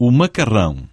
o macarrão.